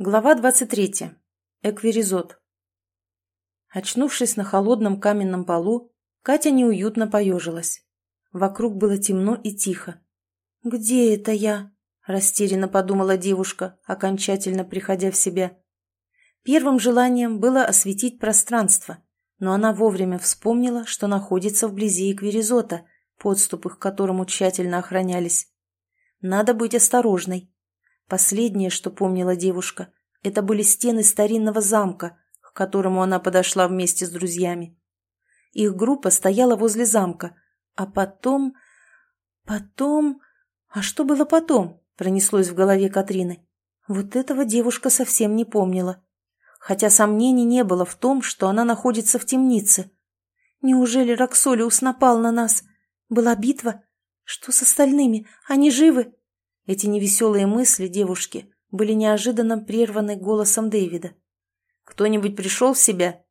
Глава 23. Эквиризот. Очнувшись на холодном каменном полу, Катя неуютно поежилась. Вокруг было темно и тихо. «Где это я?» – растерянно подумала девушка, окончательно приходя в себя. Первым желанием было осветить пространство, но она вовремя вспомнила, что находится вблизи Эквиризота, подступы к которому тщательно охранялись. Надо быть осторожной. Последнее, что помнила девушка, это были стены старинного замка, к которому она подошла вместе с друзьями. Их группа стояла возле замка, а потом... Потом... А что было потом? Пронеслось в голове Катрины. Вот этого девушка совсем не помнила. Хотя сомнений не было в том, что она находится в темнице. Неужели Роксолиус напал на нас? Была битва? Что с остальными? Они живы? Эти невеселые мысли девушки были неожиданно прерваны голосом Дэвида. «Кто-нибудь пришел в себя?»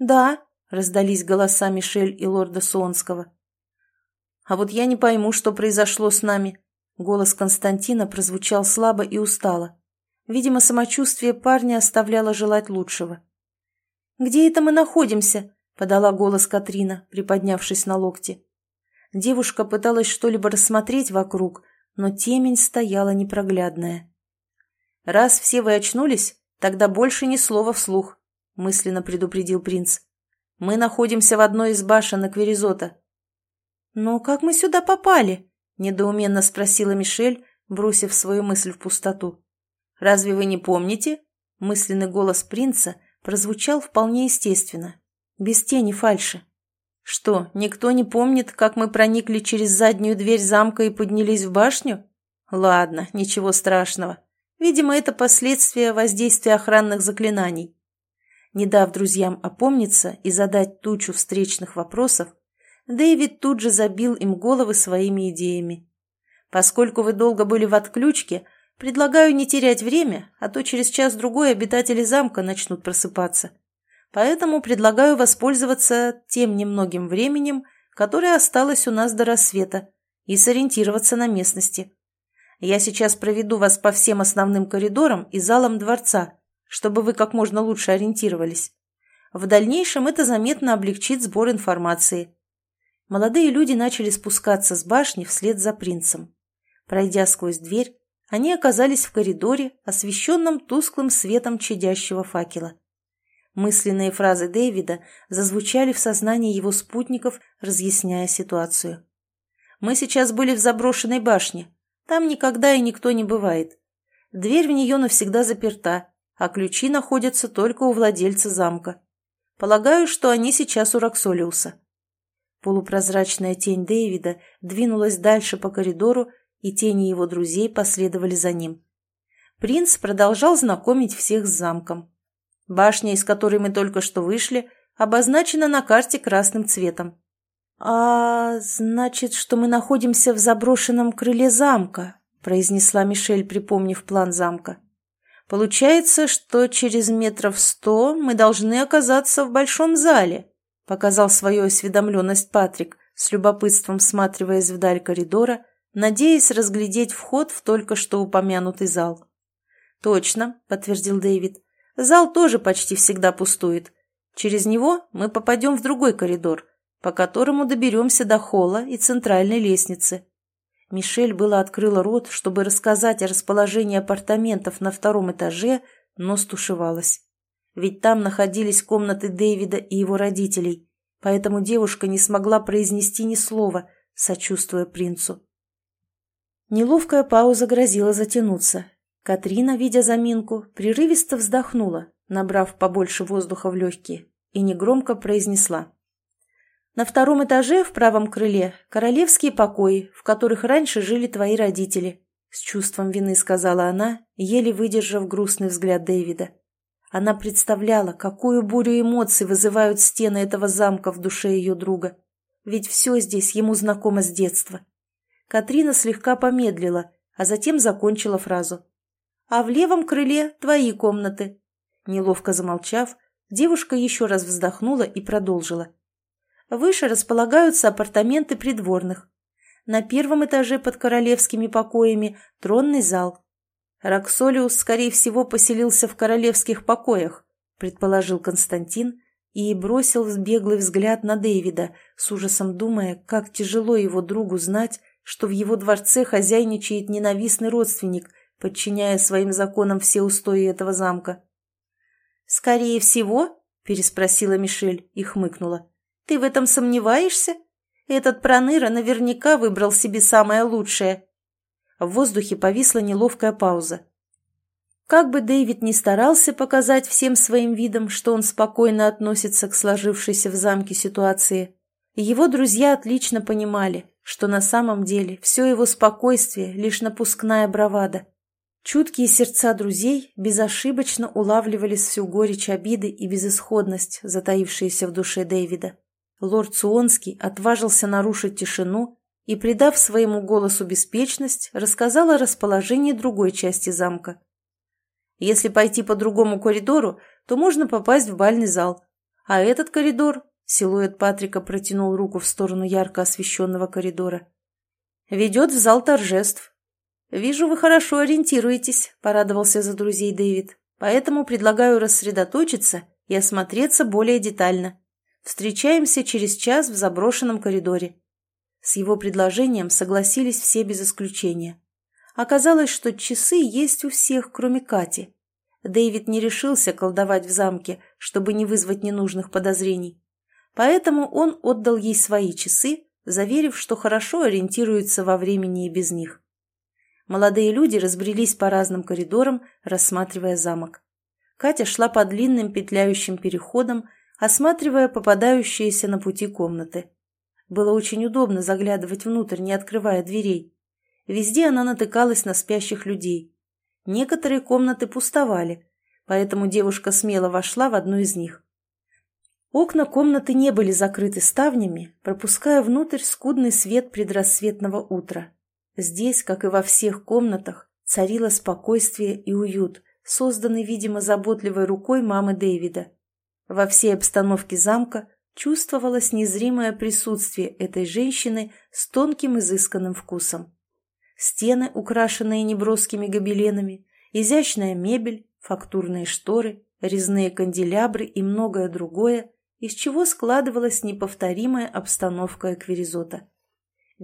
«Да», — раздались голоса Мишель и лорда Суонского. «А вот я не пойму, что произошло с нами». Голос Константина прозвучал слабо и устало. Видимо, самочувствие парня оставляло желать лучшего. «Где это мы находимся?» — подала голос Катрина, приподнявшись на локте. Девушка пыталась что-либо рассмотреть вокруг, но темень стояла непроглядная. «Раз все вы очнулись, тогда больше ни слова вслух», — мысленно предупредил принц. «Мы находимся в одной из башен Акверизота». «Но как мы сюда попали?» — недоуменно спросила Мишель, бросив свою мысль в пустоту. «Разве вы не помните?» Мысленный голос принца прозвучал вполне естественно, без тени фальши. Что, никто не помнит, как мы проникли через заднюю дверь замка и поднялись в башню? Ладно, ничего страшного. Видимо, это последствия воздействия охранных заклинаний. Не дав друзьям опомниться и задать тучу встречных вопросов, Дэвид тут же забил им головы своими идеями. Поскольку вы долго были в отключке, предлагаю не терять время, а то через час-другой обитатели замка начнут просыпаться. Поэтому предлагаю воспользоваться тем немногим временем, которое осталось у нас до рассвета, и сориентироваться на местности. Я сейчас проведу вас по всем основным коридорам и залам дворца, чтобы вы как можно лучше ориентировались. В дальнейшем это заметно облегчит сбор информации. Молодые люди начали спускаться с башни вслед за принцем. Пройдя сквозь дверь, они оказались в коридоре, освещенном тусклым светом чадящего факела. Мысленные фразы Дэвида зазвучали в сознании его спутников, разъясняя ситуацию. «Мы сейчас были в заброшенной башне. Там никогда и никто не бывает. Дверь в нее навсегда заперта, а ключи находятся только у владельца замка. Полагаю, что они сейчас у Роксолиуса». Полупрозрачная тень Дэвида двинулась дальше по коридору, и тени его друзей последовали за ним. Принц продолжал знакомить всех с замком. Башня, из которой мы только что вышли, обозначена на карте красным цветом. «А значит, что мы находимся в заброшенном крыле замка», произнесла Мишель, припомнив план замка. «Получается, что через метров сто мы должны оказаться в большом зале», показал свою осведомленность Патрик, с любопытством всматриваясь вдаль коридора, надеясь разглядеть вход в только что упомянутый зал. «Точно», — подтвердил Дэвид. Зал тоже почти всегда пустует. Через него мы попадем в другой коридор, по которому доберемся до холла и центральной лестницы. Мишель было открыла рот, чтобы рассказать о расположении апартаментов на втором этаже, но стушевалась. Ведь там находились комнаты Дэвида и его родителей, поэтому девушка не смогла произнести ни слова, сочувствуя принцу. Неловкая пауза грозила затянуться, Катрина, видя заминку, прерывисто вздохнула, набрав побольше воздуха в легкие, и негромко произнесла. «На втором этаже в правом крыле королевские покои, в которых раньше жили твои родители», с чувством вины сказала она, еле выдержав грустный взгляд Дэвида. Она представляла, какую бурю эмоций вызывают стены этого замка в душе ее друга. Ведь все здесь ему знакомо с детства. Катрина слегка помедлила, а затем закончила фразу а в левом крыле твои комнаты». Неловко замолчав, девушка еще раз вздохнула и продолжила. «Выше располагаются апартаменты придворных. На первом этаже под королевскими покоями тронный зал. Роксолиус, скорее всего, поселился в королевских покоях, предположил Константин и бросил беглый взгляд на Дэвида, с ужасом думая, как тяжело его другу знать, что в его дворце хозяйничает ненавистный родственник, подчиняя своим законам все устои этого замка. «Скорее всего?» – переспросила Мишель и хмыкнула. «Ты в этом сомневаешься? Этот проныра наверняка выбрал себе самое лучшее». В воздухе повисла неловкая пауза. Как бы Дэвид ни старался показать всем своим видом, что он спокойно относится к сложившейся в замке ситуации, его друзья отлично понимали, что на самом деле все его спокойствие – лишь напускная бравада. Чуткие сердца друзей безошибочно улавливались всю горечь обиды и безысходность, затаившиеся в душе Дэвида. Лорд Суонский отважился нарушить тишину и, придав своему голосу беспечность, рассказал о расположении другой части замка. Если пойти по другому коридору, то можно попасть в бальный зал. А этот коридор, силуэт Патрика протянул руку в сторону ярко освещенного коридора, ведет в зал торжеств, «Вижу, вы хорошо ориентируетесь», — порадовался за друзей Дэвид. «Поэтому предлагаю рассредоточиться и осмотреться более детально. Встречаемся через час в заброшенном коридоре». С его предложением согласились все без исключения. Оказалось, что часы есть у всех, кроме Кати. Дэвид не решился колдовать в замке, чтобы не вызвать ненужных подозрений. Поэтому он отдал ей свои часы, заверив, что хорошо ориентируется во времени и без них. Молодые люди разбрелись по разным коридорам, рассматривая замок. Катя шла по длинным петляющим переходам, осматривая попадающиеся на пути комнаты. Было очень удобно заглядывать внутрь, не открывая дверей. Везде она натыкалась на спящих людей. Некоторые комнаты пустовали, поэтому девушка смело вошла в одну из них. Окна комнаты не были закрыты ставнями, пропуская внутрь скудный свет предрассветного утра. Здесь, как и во всех комнатах, царило спокойствие и уют, созданный, видимо, заботливой рукой мамы Дэвида. Во всей обстановке замка чувствовалось незримое присутствие этой женщины с тонким изысканным вкусом. Стены, украшенные неброскими гобеленами, изящная мебель, фактурные шторы, резные канделябры и многое другое, из чего складывалась неповторимая обстановка эквиризота.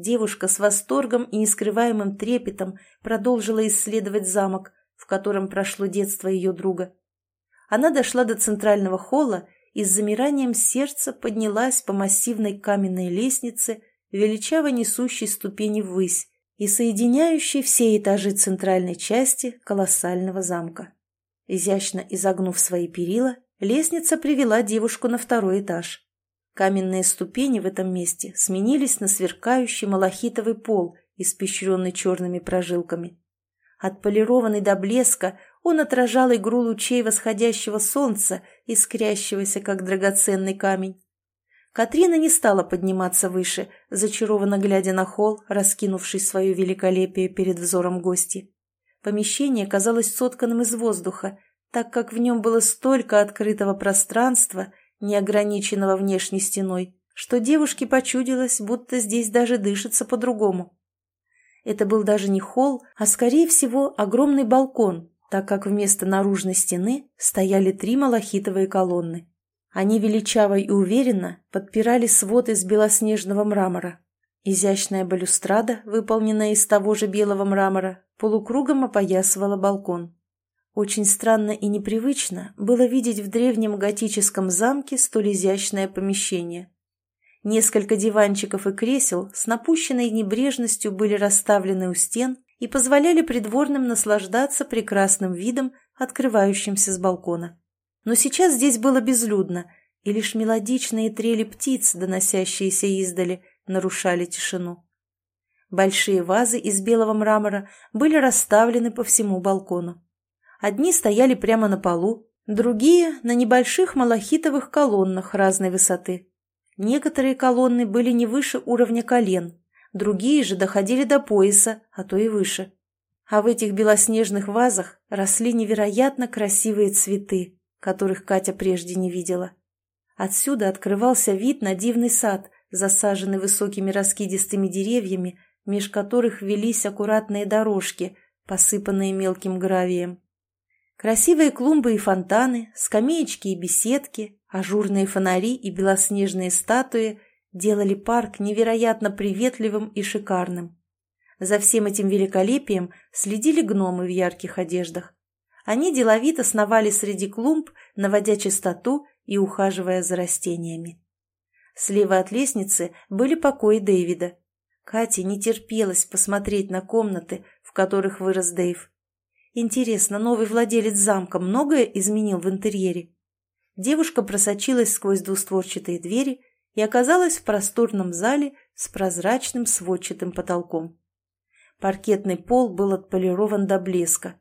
Девушка с восторгом и нескрываемым трепетом продолжила исследовать замок, в котором прошло детство ее друга. Она дошла до центрального холла и с замиранием сердца поднялась по массивной каменной лестнице, величаво несущей ступени ввысь и соединяющей все этажи центральной части колоссального замка. Изящно изогнув свои перила, лестница привела девушку на второй этаж. Каменные ступени в этом месте сменились на сверкающий малахитовый пол, испещренный черными прожилками. Отполированный до блеска, он отражал игру лучей восходящего солнца, искрящегося, как драгоценный камень. Катрина не стала подниматься выше, зачарованно глядя на холл, раскинувший свое великолепие перед взором гости. Помещение казалось сотканным из воздуха, так как в нем было столько открытого пространства неограниченного внешней стеной, что девушке почудилось, будто здесь даже дышится по-другому. Это был даже не холл, а, скорее всего, огромный балкон, так как вместо наружной стены стояли три малахитовые колонны. Они величаво и уверенно подпирали свод из белоснежного мрамора. Изящная балюстрада, выполненная из того же белого мрамора, полукругом опоясывала балкон. Очень странно и непривычно было видеть в древнем готическом замке столь изящное помещение. Несколько диванчиков и кресел с напущенной небрежностью были расставлены у стен и позволяли придворным наслаждаться прекрасным видом, открывающимся с балкона. Но сейчас здесь было безлюдно, и лишь мелодичные трели птиц, доносящиеся издали, нарушали тишину. Большие вазы из белого мрамора были расставлены по всему балкону. Одни стояли прямо на полу, другие – на небольших малахитовых колоннах разной высоты. Некоторые колонны были не выше уровня колен, другие же доходили до пояса, а то и выше. А в этих белоснежных вазах росли невероятно красивые цветы, которых Катя прежде не видела. Отсюда открывался вид на дивный сад, засаженный высокими раскидистыми деревьями, меж которых велись аккуратные дорожки – посыпанные мелким гравием. Красивые клумбы и фонтаны, скамеечки и беседки, ажурные фонари и белоснежные статуи делали парк невероятно приветливым и шикарным. За всем этим великолепием следили гномы в ярких одеждах. Они деловито сновали среди клумб, наводя чистоту и ухаживая за растениями. Слева от лестницы были покои Дэвида. Кате не терпелось посмотреть на комнаты, в которых вырос Дэйв. Интересно, новый владелец замка многое изменил в интерьере? Девушка просочилась сквозь двустворчатые двери и оказалась в просторном зале с прозрачным сводчатым потолком. Паркетный пол был отполирован до блеска.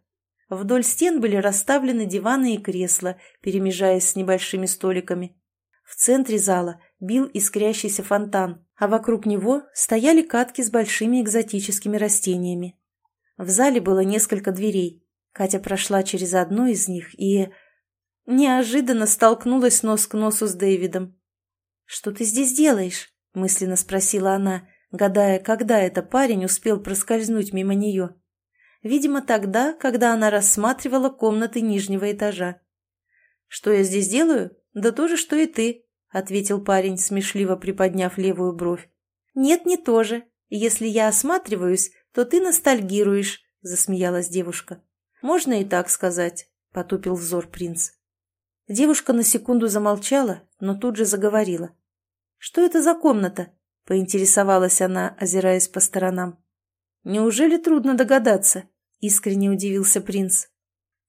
Вдоль стен были расставлены диваны и кресла, перемежаясь с небольшими столиками. В центре зала бил искрящийся фонтан, а вокруг него стояли катки с большими экзотическими растениями. В зале было несколько дверей. Катя прошла через одну из них и... неожиданно столкнулась нос к носу с Дэвидом. «Что ты здесь делаешь?» – мысленно спросила она, гадая, когда это парень успел проскользнуть мимо нее. Видимо, тогда, когда она рассматривала комнаты нижнего этажа. «Что я здесь делаю? Да то же, что и ты», — ответил парень, смешливо приподняв левую бровь. «Нет, не то же. Если я осматриваюсь, то ты ностальгируешь», — засмеялась девушка. «Можно и так сказать», — потупил взор принц. Девушка на секунду замолчала, но тут же заговорила. «Что это за комната?» — поинтересовалась она, озираясь по сторонам. «Неужели трудно догадаться?» — искренне удивился принц.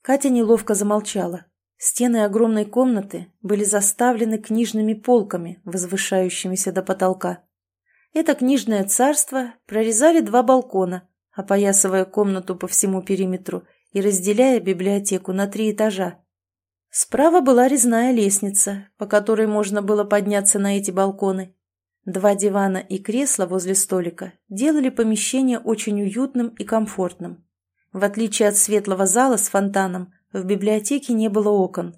Катя неловко замолчала. Стены огромной комнаты были заставлены книжными полками, возвышающимися до потолка. Это книжное царство прорезали два балкона, опоясывая комнату по всему периметру и разделяя библиотеку на три этажа. Справа была резная лестница, по которой можно было подняться на эти балконы. Два дивана и кресло возле столика делали помещение очень уютным и комфортным. В отличие от светлого зала с фонтаном, в библиотеке не было окон.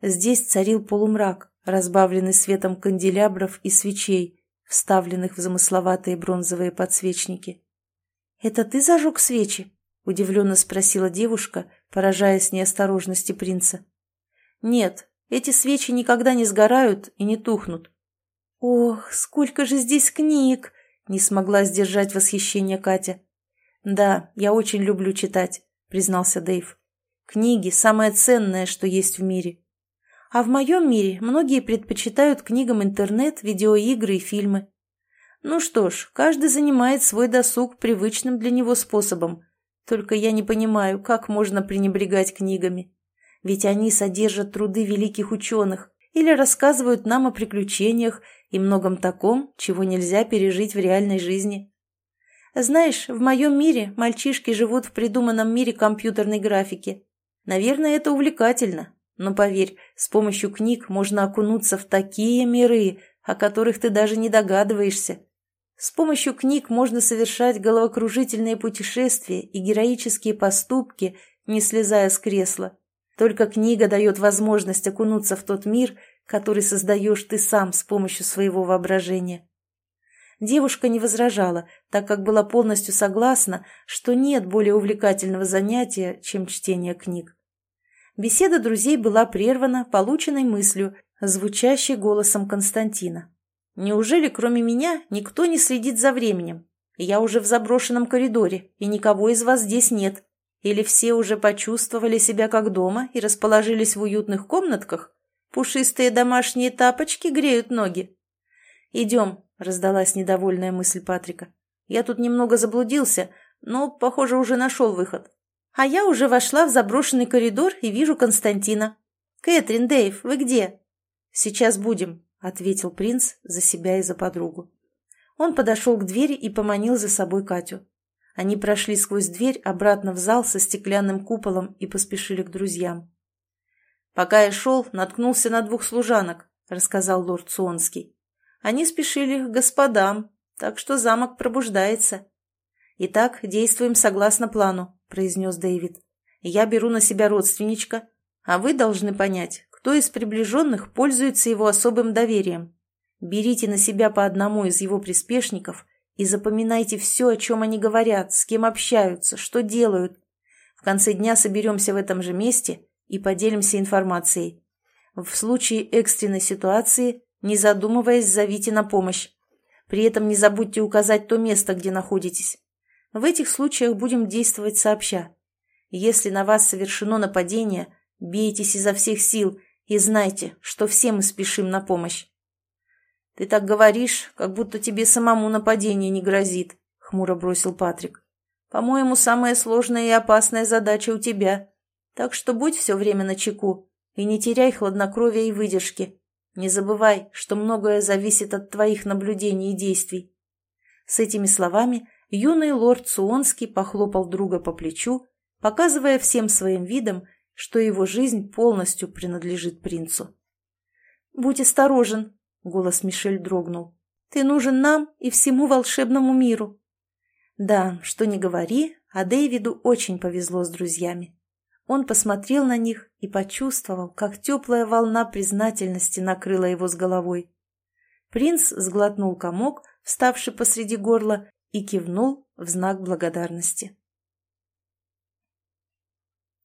Здесь царил полумрак, разбавленный светом канделябров и свечей, вставленных в замысловатые бронзовые подсвечники. «Это ты зажег свечи?» — удивленно спросила девушка, поражаясь неосторожности принца. «Нет, эти свечи никогда не сгорают и не тухнут». «Ох, сколько же здесь книг!» — не смогла сдержать восхищение Катя. «Да, я очень люблю читать», — признался Дэйв. «Книги — самое ценное, что есть в мире. А в моем мире многие предпочитают книгам интернет, видеоигры и фильмы. Ну что ж, каждый занимает свой досуг привычным для него способом. Только я не понимаю, как можно пренебрегать книгами. Ведь они содержат труды великих ученых или рассказывают нам о приключениях и многом таком, чего нельзя пережить в реальной жизни. Знаешь, в моем мире мальчишки живут в придуманном мире компьютерной графики. Наверное, это увлекательно. Но поверь, с помощью книг можно окунуться в такие миры, о которых ты даже не догадываешься. С помощью книг можно совершать головокружительные путешествия и героические поступки, не слезая с кресла. Только книга дает возможность окунуться в тот мир, который создаешь ты сам с помощью своего воображения. Девушка не возражала, так как была полностью согласна, что нет более увлекательного занятия, чем чтение книг. Беседа друзей была прервана полученной мыслью, звучащей голосом Константина. «Неужели кроме меня никто не следит за временем? Я уже в заброшенном коридоре, и никого из вас здесь нет. Или все уже почувствовали себя как дома и расположились в уютных комнатках? Пушистые домашние тапочки греют ноги. Идем, раздалась недовольная мысль Патрика. «Я тут немного заблудился, но, похоже, уже нашел выход. А я уже вошла в заброшенный коридор и вижу Константина. Кэтрин, Дэйв, вы где?» «Сейчас будем», — ответил принц за себя и за подругу. Он подошел к двери и поманил за собой Катю. Они прошли сквозь дверь обратно в зал со стеклянным куполом и поспешили к друзьям. «Пока я шел, наткнулся на двух служанок», — рассказал лорд Суонский. Они спешили к господам, так что замок пробуждается. «Итак, действуем согласно плану», — произнес Дэвид. «Я беру на себя родственничка, а вы должны понять, кто из приближенных пользуется его особым доверием. Берите на себя по одному из его приспешников и запоминайте все, о чем они говорят, с кем общаются, что делают. В конце дня соберемся в этом же месте и поделимся информацией. В случае экстренной ситуации, не задумываясь, зовите на помощь. При этом не забудьте указать то место, где находитесь. В этих случаях будем действовать сообща. Если на вас совершено нападение, бейтесь изо всех сил и знайте, что все мы спешим на помощь. «Ты так говоришь, как будто тебе самому нападение не грозит», — хмуро бросил Патрик. «По-моему, самая сложная и опасная задача у тебя. Так что будь все время на чеку и не теряй хладнокровия и выдержки. Не забывай, что многое зависит от твоих наблюдений и действий». С этими словами юный лорд Суонский похлопал друга по плечу, показывая всем своим видом, что его жизнь полностью принадлежит принцу. «Будь осторожен», — голос Мишель дрогнул. «Ты нужен нам и всему волшебному миру». Да, что ни говори, а Дэвиду очень повезло с друзьями. Он посмотрел на них и почувствовал, как теплая волна признательности накрыла его с головой. Принц сглотнул комок, вставший посреди горла, и кивнул в знак благодарности.